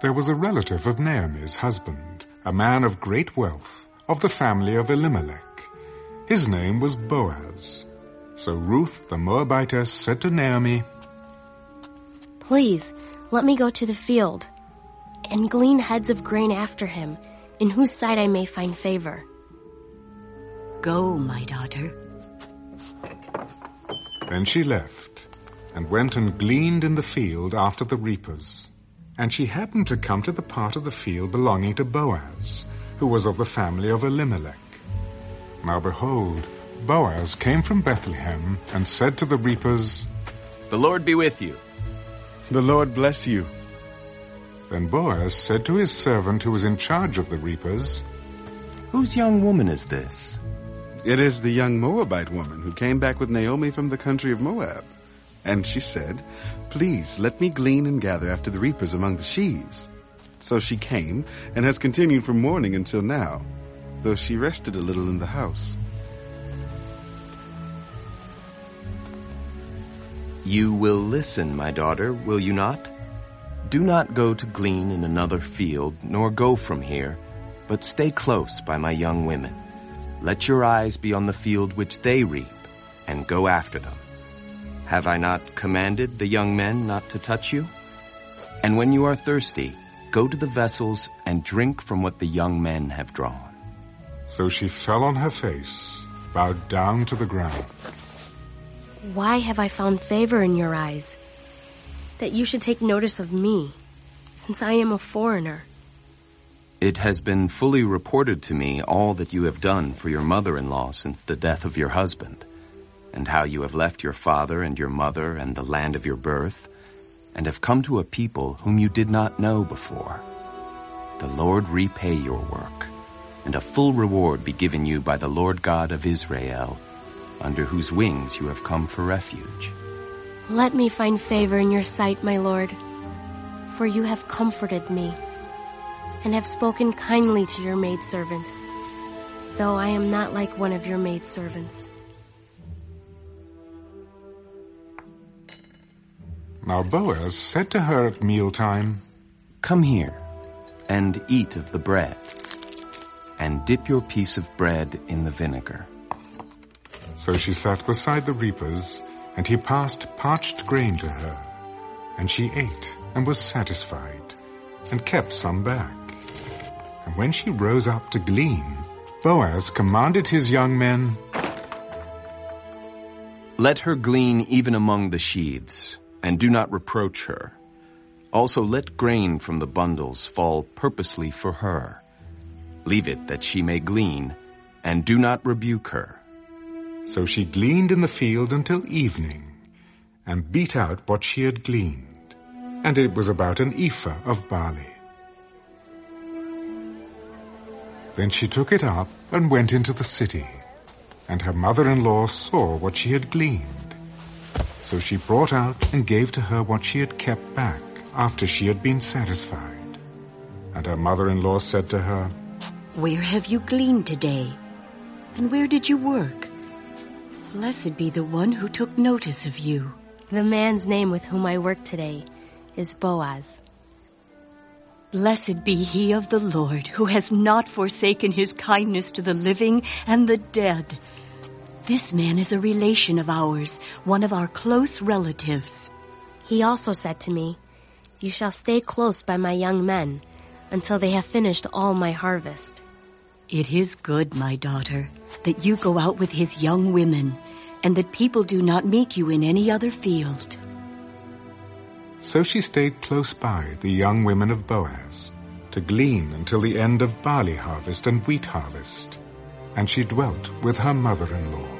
there was a relative of Naomi's husband, a man of great wealth, of the family of Elimelech. His name was Boaz. So Ruth the Moabitess said to Naomi, Please, let me go to the field and glean heads of grain after him, in whose sight I may find favor. Go, my daughter. Then she left, and went and gleaned in the field after the reapers. And she happened to come to the part of the field belonging to Boaz, who was of the family of Elimelech. Now behold, Boaz came from Bethlehem and said to the reapers, The Lord be with you. The Lord bless you. Then Boaz said to his servant who was in charge of the reapers, Whose young woman is this? It is the young Moabite woman who came back with Naomi from the country of Moab. And she said, Please let me glean and gather after the reapers among the sheaves. So she came and has continued from morning until now, though she rested a little in the house. You will listen, my daughter, will you not? Do not go to glean in another field, nor go from here, but stay close by my young women. Let your eyes be on the field which they reap, and go after them. Have I not commanded the young men not to touch you? And when you are thirsty, go to the vessels and drink from what the young men have drawn. So she fell on her face, bowed down to the ground. Why have I found favor in your eyes? That you should take notice of me, since I am a foreigner. It has been fully reported to me all that you have done for your mother-in-law since the death of your husband, and how you have left your father and your mother and the land of your birth, and have come to a people whom you did not know before. The Lord repay your work, and a full reward be given you by the Lord God of Israel, under whose wings you have come for refuge. Let me find favor in your sight, my Lord, for you have comforted me, and have spoken kindly to your maidservant, though I am not like one of your maidservants. Now Boaz said to her at mealtime, Come here, and eat of the bread, and dip your piece of bread in the vinegar. So she sat beside the reapers, and he passed parched grain to her. And she ate and was satisfied, and kept some back. And when she rose up to glean, Boaz commanded his young men, Let her glean even among the sheaves, and do not reproach her. Also let grain from the bundles fall purposely for her. Leave it that she may glean, and do not rebuke her. So she gleaned in the field until evening, and beat out what she had gleaned, and it was about an ephah of barley. Then she took it up and went into the city, and her mother-in-law saw what she had gleaned. So she brought out and gave to her what she had kept back after she had been satisfied. And her mother-in-law said to her, Where have you gleaned today? And where did you work? Blessed be the one who took notice of you. The man's name with whom I work today is Boaz. Blessed be he of the Lord who has not forsaken his kindness to the living and the dead. This man is a relation of ours, one of our close relatives. He also said to me, You shall stay close by my young men until they have finished all my harvest. It is good, my daughter, that you go out with his young women, and that people do not meet you in any other field. So she stayed close by the young women of Boaz, to glean until the end of barley harvest and wheat harvest, and she dwelt with her mother-in-law.